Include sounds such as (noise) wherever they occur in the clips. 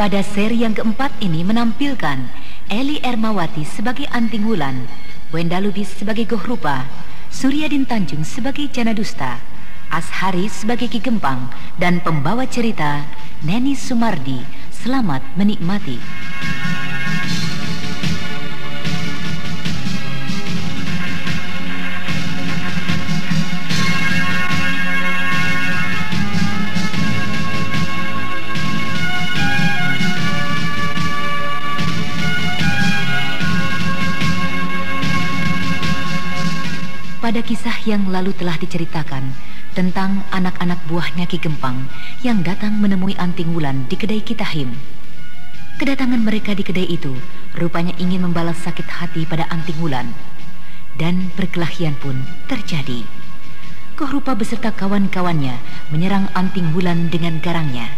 Pada seri yang keempat ini menampilkan Eli Ermawati sebagai Anting Wulan, Wenda Lubis sebagai Gohrupa, Suryadin Tanjung sebagai Jana Dusta, Ashari sebagai Ki Gempang, dan pembawa cerita Neni Sumardi. Selamat menikmati. Pada kisah yang lalu telah diceritakan tentang anak-anak buahnya Ki Gempang yang datang menemui Anting Wulan di kedai Kitahim. Kedatangan mereka di kedai itu rupanya ingin membalas sakit hati pada Anting Wulan. Dan perkelahian pun terjadi. Kohrupa beserta kawan-kawannya menyerang Anting Wulan dengan garangnya.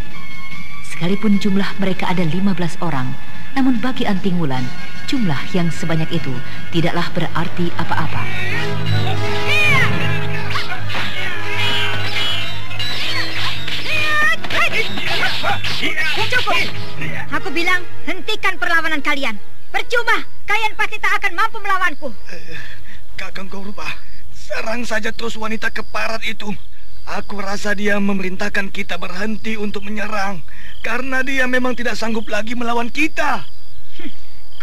Sekalipun jumlah mereka ada 15 orang, namun bagi Anting Wulan, jumlah yang sebanyak itu tidaklah berarti apa-apa. Ya cukup. Aku bilang hentikan perlawanan kalian. Percuma, kalian pasti tak akan mampu melawanku. Eh, Kakang Gorupa, serang saja terus wanita keparat itu. Aku rasa dia memerintahkan kita berhenti untuk menyerang karena dia memang tidak sanggup lagi melawan kita. Hm,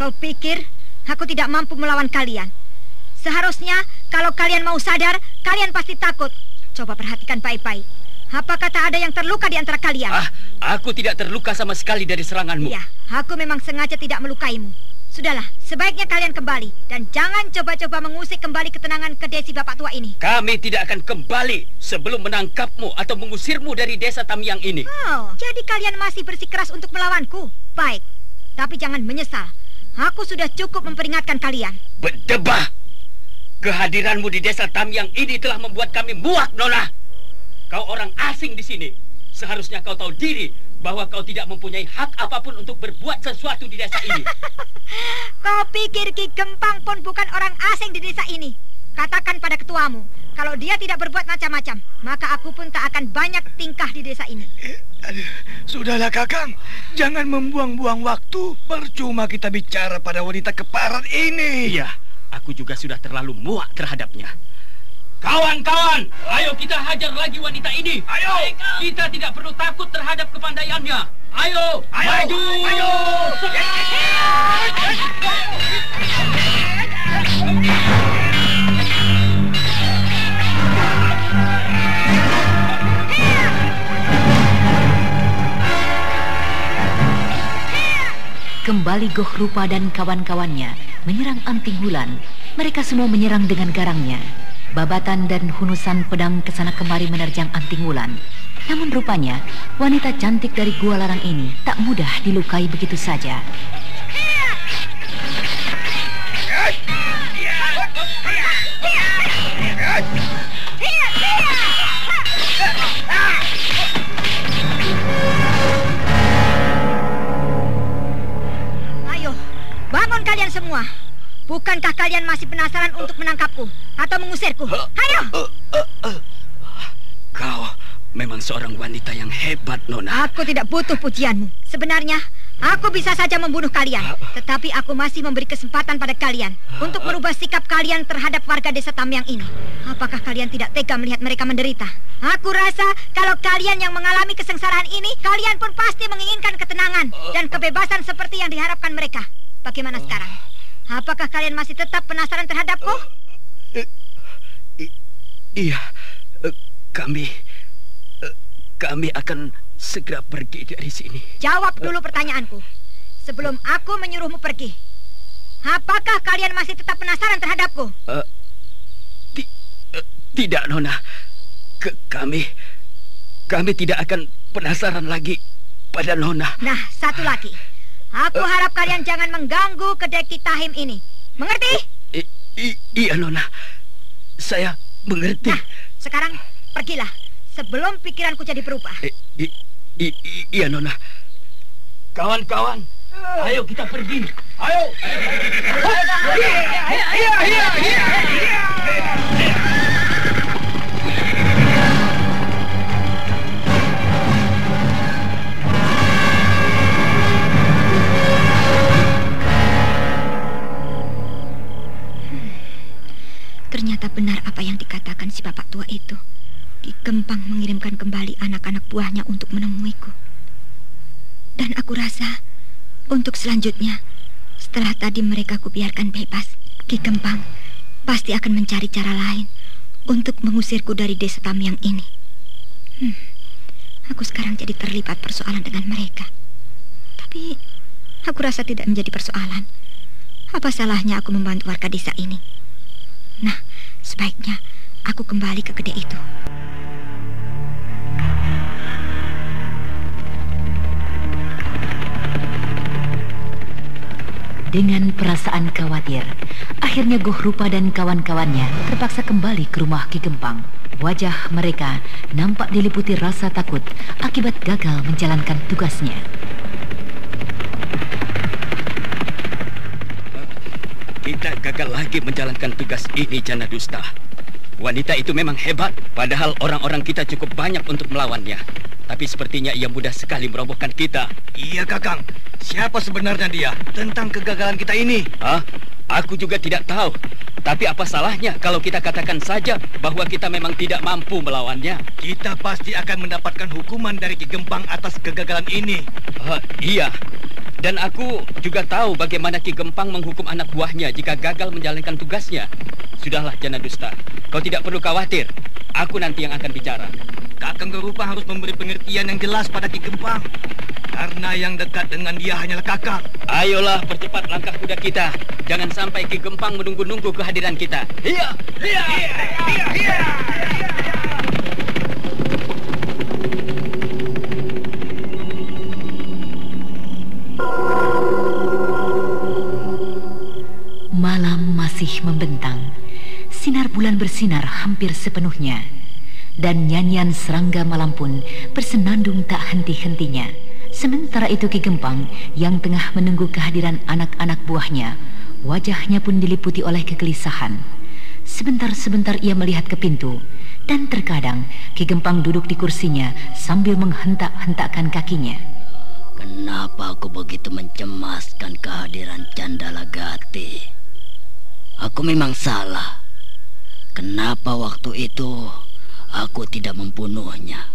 kau pikir aku tidak mampu melawan kalian? Seharusnya kalau kalian mau sadar, kalian pasti takut. Coba perhatikan baik-baik. Apakah tak ada yang terluka di antara kalian? Ah, aku tidak terluka sama sekali dari seranganmu. Iya, aku memang sengaja tidak melukaimu. Sudahlah, sebaiknya kalian kembali dan jangan coba-coba mengusik kembali ketenangan ke desi bapak tua ini. Kami tidak akan kembali sebelum menangkapmu atau mengusirmu dari desa Tamyang ini. Oh, jadi kalian masih bersikeras untuk melawanku? Baik, tapi jangan menyesal. Aku sudah cukup memperingatkan kalian. Berdebah! Kehadiranmu di desa Tamyang ini telah membuat kami muak, Nona. Kau orang asing di sini. Seharusnya kau tahu diri bahwa kau tidak mempunyai hak apa pun untuk berbuat sesuatu di desa ini. (laughs) kau pikir Ki Gempang pun bukan orang asing di desa ini? Katakan pada ketuamu, kalau dia tidak berbuat macam-macam, maka aku pun tak akan banyak tingkah di desa ini. Aduh, sudahlah Kakang, jangan membuang-buang waktu. Percuma kita bicara pada wanita keparat ini. Iya, aku juga sudah terlalu muak terhadapnya. Kawan-kawan, ayo kita hajar lagi wanita ini. Ayo. Kita tidak perlu takut terhadap kepandaiannya. Ayo, ayo maju. Ayo. Kembali Goh Rupa dan kawan-kawannya menyerang Anting Wulan. Mereka semua menyerang dengan garangnya. Babatan dan hunusan pedang ke sana kemari menerjang Anting Wulan. Namun rupanya, wanita cantik dari Gua Larang ini tak mudah dilukai begitu saja. Ayo, bangun kalian semua. Bukankah kalian masih penasaran untuk menangkapku atau mengusirku? Ayo! Kau memang seorang wanita yang hebat, Nona. Aku tidak butuh pujianmu. Sebenarnya, Aku bisa saja membunuh kalian, tetapi aku masih memberi kesempatan pada kalian untuk merubah sikap kalian terhadap warga desa Tamyang ini. Apakah kalian tidak tega melihat mereka menderita? Aku rasa kalau kalian yang mengalami kesengsaraan ini, kalian pun pasti menginginkan ketenangan dan kebebasan seperti yang diharapkan mereka. Bagaimana sekarang? Apakah kalian masih tetap penasaran terhadapku? Iya, eh, kami eh, kami akan segera pergi dari sini. Jawab dulu pertanyaanku. Sebelum aku menyuruhmu pergi. Apakah kalian masih tetap penasaran terhadapku? Uh, ti uh, tidak, Nona. Ke kami kami tidak akan penasaran lagi pada Nona. Nah, satu lagi. Aku uh, harap kalian jangan mengganggu kedai Kitahim ini. Mengerti? Uh, iya, Nona. Saya mengerti. Nah, sekarang pergilah sebelum pikiranku jadi berubah. I, I, I, iya, Nona. Kawan-kawan, ayo kita pergi. Ayo. Iya, iya, iya, iya. Ternyata benar apa yang dikatakan si bapak tua itu. Ki Gempang mengirimkan kembali anak-anak buahnya untuk menemuiku. Dan aku rasa untuk selanjutnya, setelah tadi mereka kubiarkan bebas, Ki Gempang pasti akan mencari cara lain untuk mengusirku dari desa Tamyang ini. Hmm, aku sekarang jadi terlibat persoalan dengan mereka. Tapi aku rasa tidak menjadi persoalan. Apa salahnya aku membantu warga desa ini? Sebaiknya aku kembali ke kedai itu. Dengan perasaan khawatir, akhirnya Goh Rupa dan kawan-kawannya terpaksa kembali ke rumah Ki Gempang. Wajah mereka nampak diliputi rasa takut akibat gagal menjalankan tugasnya. Kita gagal lagi menjalankan tugas ini, Jana Dusta. Wanita itu memang hebat, padahal orang-orang kita cukup banyak untuk melawannya. Tapi sepertinya ia mudah sekali merobohkan kita. Iya, Kakang. Siapa sebenarnya dia tentang kegagalan kita ini? Hah? Aku juga tidak tahu. Tapi apa salahnya kalau kita katakan saja bahwa kita memang tidak mampu melawannya? Kita pasti akan mendapatkan hukuman dari Ki Gempang atas kegagalan ini. Uh, iya. Dan aku juga tahu bagaimana Ki Gempang menghukum anak buahnya jika gagal menjalankan tugasnya. Sudahlah, Jana Dusta. Kau tidak perlu khawatir. Aku nanti yang akan bicara. Kakang Gerupa harus memberi pengertian yang jelas pada Ki Gempang. Karena yang dekat dengan dia hanyalah kakak. Ayolah, percepat langkah kuda kita. Jangan sampai Ki Gempang menunggu-nunggu kehadiran kita. Iya, iya, iya, iya, iya. Malam masih membentang. Sinar bulan bersinar hampir sepenuhnya dan nyanyian serangga malam pun bersenandung tak henti-hentinya. Sementara itu Ki Gempang yang tengah menunggu kehadiran anak-anak buahnya, wajahnya pun diliputi oleh kegelisahan. Sebentar-sebentar ia melihat ke pintu, dan terkadang Ki Gempang duduk di kursinya sambil menghentak-hentakkan kakinya. Kenapa aku begitu mencemaskan kehadiran Candala Gati? Aku memang salah. Kenapa waktu itu aku tidak membunuhnya.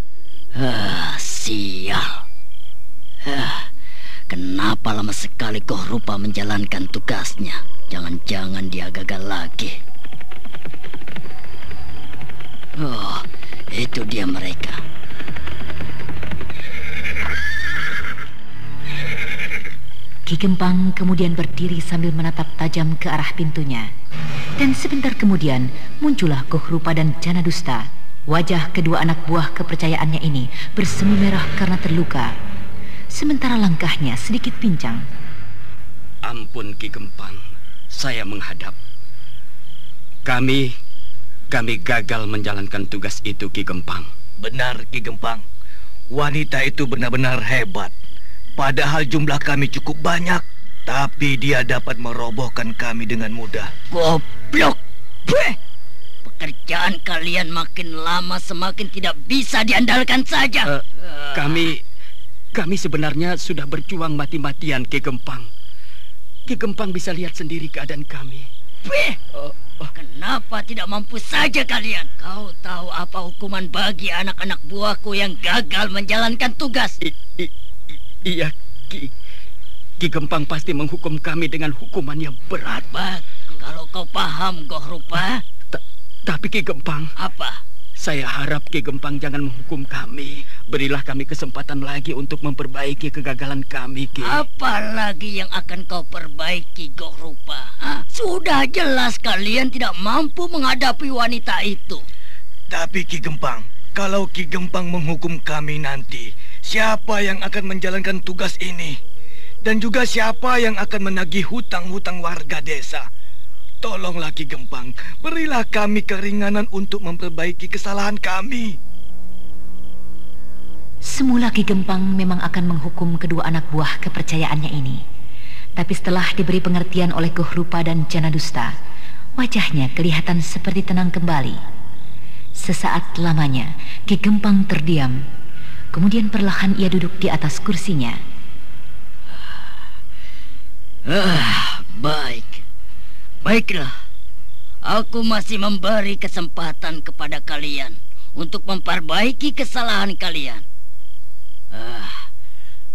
Ah, sial. Ah, kenapa lama sekali kau rupa menjalankan tugasnya? Jangan-jangan dia gagal lagi. Oh, itu dia mereka. Ki Gempang kemudian berdiri sambil menatap tajam ke arah pintunya. Dan sebentar kemudian muncullah Koh Rupa dan Jana Dusta Wajah kedua anak buah kepercayaannya ini bersemi merah karena terluka. Sementara langkahnya sedikit pincang. Ampun Ki Gempang, saya menghadap. Kami, kami gagal menjalankan tugas itu Ki Gempang. Benar Ki Gempang, wanita itu benar-benar hebat. Padahal jumlah kami cukup banyak, tapi dia dapat merobohkan kami dengan mudah. Goblok! Beh! Pekerjaan kalian makin lama semakin tidak bisa diandalkan saja. Uh, kami Kami sebenarnya sudah berjuang mati-matian Ki Gempang. Ki Gempang bisa lihat sendiri keadaan kami. Oh, oh, kenapa tidak mampu saja kalian? Kau tahu apa hukuman bagi anak-anak buahku yang gagal menjalankan tugas? i- i- i- iya, Ki. Ki Gempang pasti menghukum kami dengan hukuman yang berat. Bak, kalau kau paham, Goh Rupa, tapi Ki Gempang, apa? saya harap Ki Gempang jangan menghukum kami. Berilah kami kesempatan lagi untuk memperbaiki kegagalan kami, Ki. Apa lagi yang akan kau perbaiki, Goh Rupa? Hah? Sudah jelas kalian tidak mampu menghadapi wanita itu. Tapi Ki Gempang, kalau Ki Gempang menghukum kami nanti, siapa yang akan menjalankan tugas ini? Dan juga siapa yang akan menagih hutang-hutang warga desa? Tolonglah Ki Gempang, berilah kami keringanan untuk memperbaiki kesalahan kami. Semula Ki Gempang memang akan menghukum kedua anak buah kepercayaannya ini. Tapi setelah diberi pengertian oleh Goh Rupa dan Jana Dusta, wajahnya kelihatan seperti tenang kembali. Sesaat lamanya, Ki Gempang terdiam. Kemudian perlahan ia duduk di atas kursinya. Ah, baik. Baiklah. Aku masih memberi kesempatan kepada kalian untuk memperbaiki kesalahan kalian. Ah,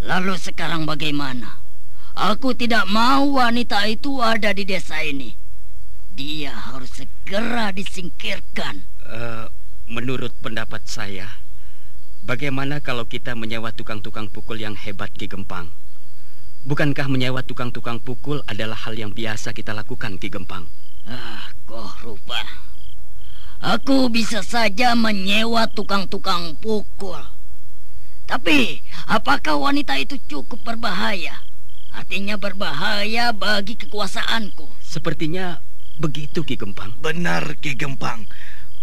lalu sekarang bagaimana? Aku tidak mau wanita itu ada di desa ini. Dia harus segera disingkirkan. Eh, menurut pendapat saya, bagaimana kalau kita menyewa tukang-tukang pukul yang hebat Ki Gempang? Bukankah menyewa tukang-tukang pukul adalah hal yang biasa kita lakukan Ki Gempang? Ah, kok rupa. Aku bisa saja menyewa tukang-tukang pukul. Tapi, apakah wanita itu cukup berbahaya? Artinya berbahaya bagi kekuasaanku. Sepertinya begitu Ki Gempang. Benar Ki Gempang,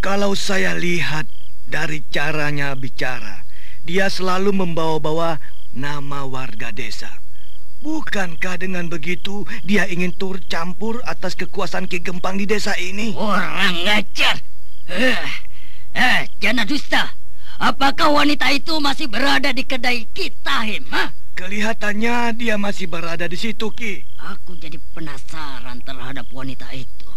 kalau saya lihat dari caranya bicara, dia selalu membawa-bawa nama warga desa. Bukankah dengan begitu dia ingin turut campur atas kekuasaan Ki Gempang di desa ini? Orang ngajar. Eh, eh, Jana Dusta. Apakah wanita itu masih berada di kedai kita, Him? Hah? Kelihatannya dia masih berada di situ, Ki. Aku jadi penasaran terhadap wanita itu.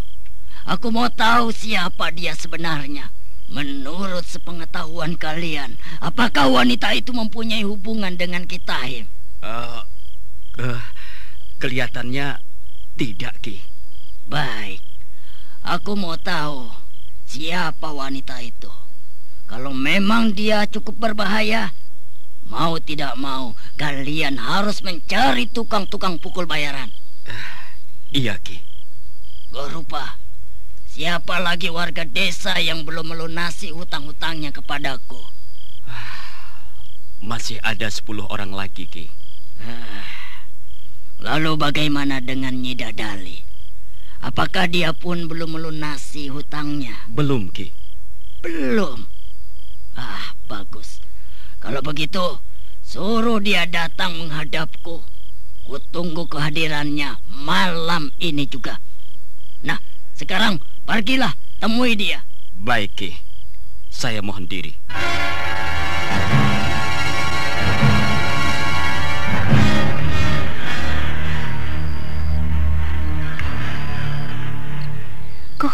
Aku mau tahu siapa dia sebenarnya. Menurut sepengetahuan kalian, apakah wanita itu mempunyai hubungan dengan kita, Him? Eh, eh, kelihatannya tidak Ki. Baik, aku mau tahu siapa wanita itu. Kalau memang dia cukup berbahaya, mau tidak mau kalian harus mencari tukang-tukang pukul bayaran. Iya Ki. Gorupa, siapa lagi warga desa yang belum melunasi hutang-hutangnya kepadaku? Masih ada 10 orang lagi Ki. Ah, Lalu bagaimana dengan Nyi Dadali? Apakah dia pun belum melunasi hutangnya? Belum Ki. Belum. Ah, bagus. Kalau begitu, suruh dia datang menghadapku. Kutunggu kehadirannya malam ini juga. Nah, sekarang pergilah temui dia. Baik Ki. Saya mohon diri.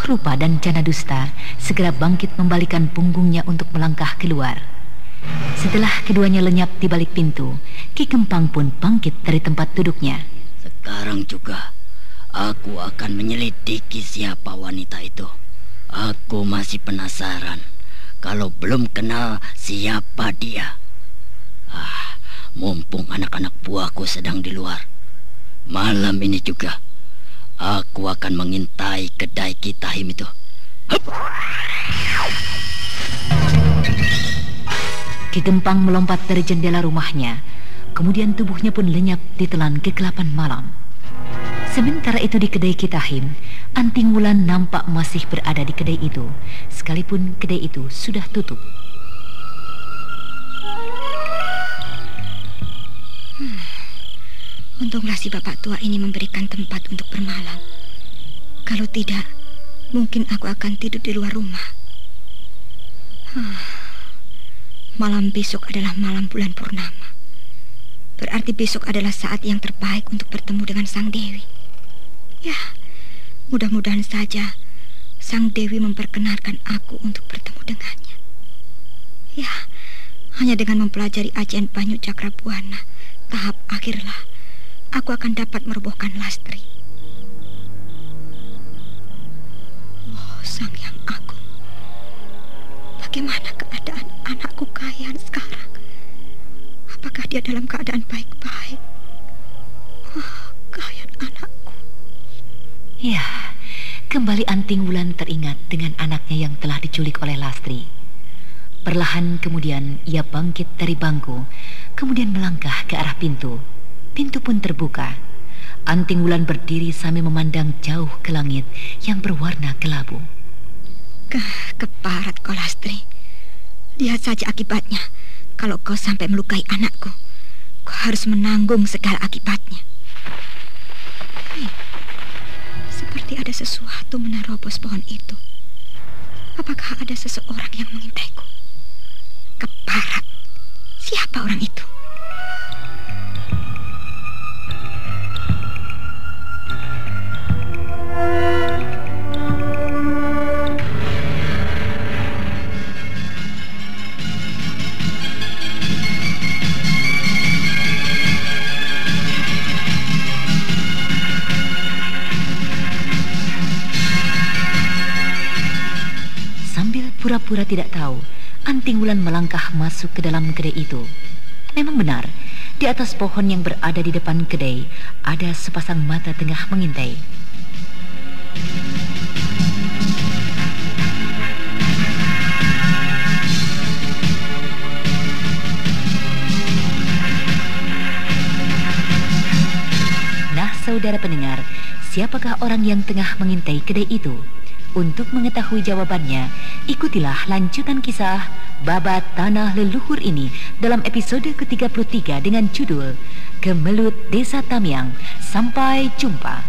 Rupa dan Jana Dusta segera bangkit membalikan punggungnya untuk melangkah keluar. Setelah keduanya lenyap di balik pintu, Ki Gempang pun bangkit dari tempat duduknya. Sekarang juga aku akan menyelidiki siapa wanita itu. Aku masih penasaran kalau belum kenal siapa dia. Ah, mumpung anak-anak buahku sedang di luar. Malam ini juga aku akan mengintai kedai kita itu. Hup! Melompat dari jendela rumahnya, kemudian tubuhnya pun lenyap ditelan kegelapan malam. Sementara itu di kedai Kitahim, Anting Wulan nampak masih berada di kedai itu, sekalipun kedai itu sudah tutup. Untunglah si bapak tua ini memberikan tempat untuk bermalam. Kalau tidak, mungkin aku akan tidur di luar rumah. Malam besok adalah malam bulan purnama. Berarti besok adalah saat yang terbaik untuk bertemu dengan Sang Dewi. Ya, mudah-mudahan saja Sang Dewi memperkenalkan aku untuk bertemu dengannya. Ya, hanya dengan mempelajari ajian Banyu Cakrabuana, tahap akhirlah aku akan dapat merobohkan Lastri. Oh, Sang Yang Agung. Bagaimana keadaan anakku Kayan sekarang? Apakah dia dalam keadaan baik-baik? Oh, Kayan anakku. Ya, kembali Anting Wulan teringat dengan anaknya yang telah diculik oleh Lastri. Perlahan kemudian ia bangkit dari bangku, kemudian melangkah ke arah pintu. Pintu pun terbuka. Anting Wulan berdiri sambil memandang jauh ke langit yang berwarna kelabu. Ke keparat kau Lastri. Lihat saja akibatnya. Kalau kau sampai melukai anakku, kau harus menanggung segala akibatnya. Hei, seperti ada sesuatu menerobos pohon itu. Apakah ada seseorang yang mengintaiku? Pura-pura tidak tahu, Anting Wulan melangkah masuk ke dalam kedai itu. Memang benar, di atas pohon yang berada di depan kedai ada sepasang mata tengah mengintai. Nah, saudara pendengar, siapakah orang yang tengah mengintai kedai itu? Untuk mengetahui jawabannya, ikutilah lanjutan kisah Babat Tanah Leluhur ini dalam episode ke-33 dengan judul Kemelut Desa Tamyang. Sampai jumpa.